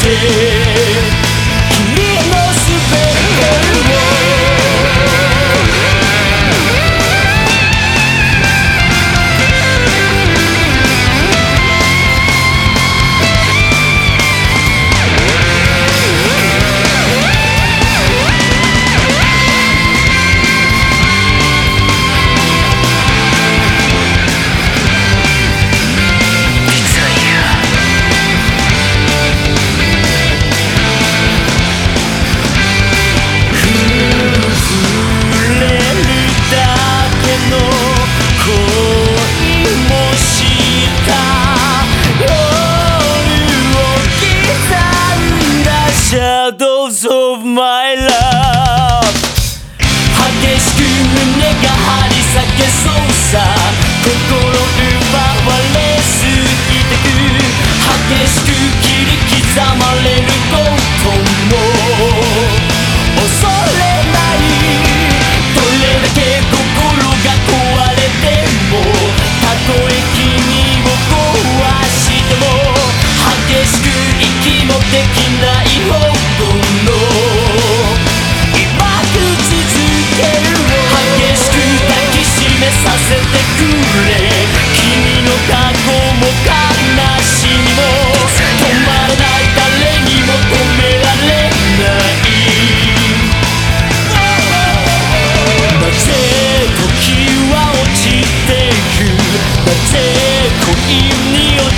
き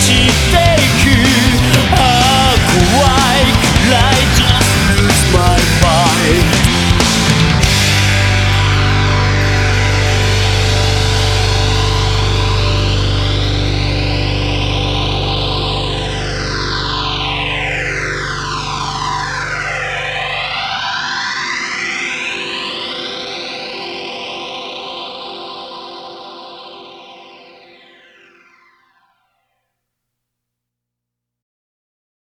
して